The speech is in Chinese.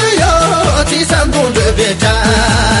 只有我骑三公的边站。